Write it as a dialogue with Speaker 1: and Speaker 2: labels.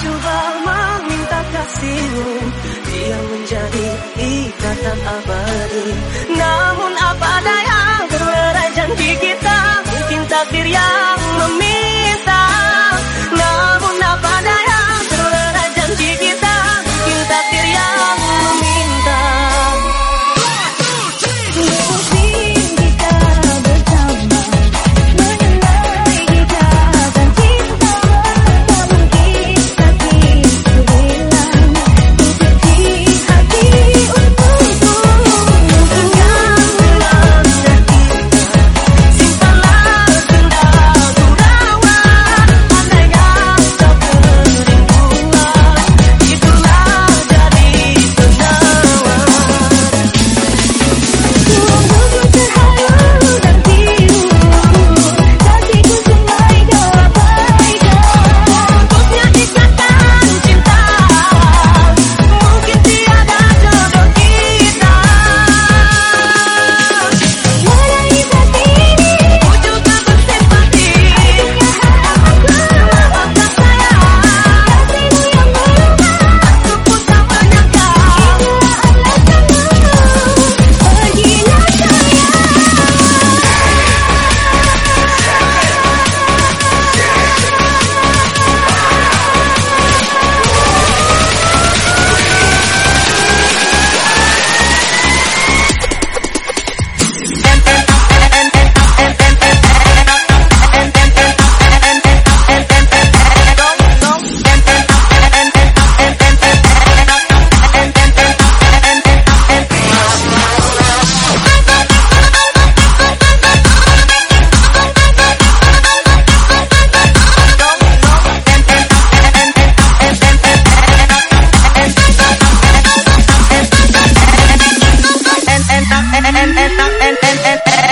Speaker 1: coba meminta kasihmu. Dia menjadi ikatan abadi. Namun apa daya Berai janji kita? Mungkin takdir yang en, en, en, en, en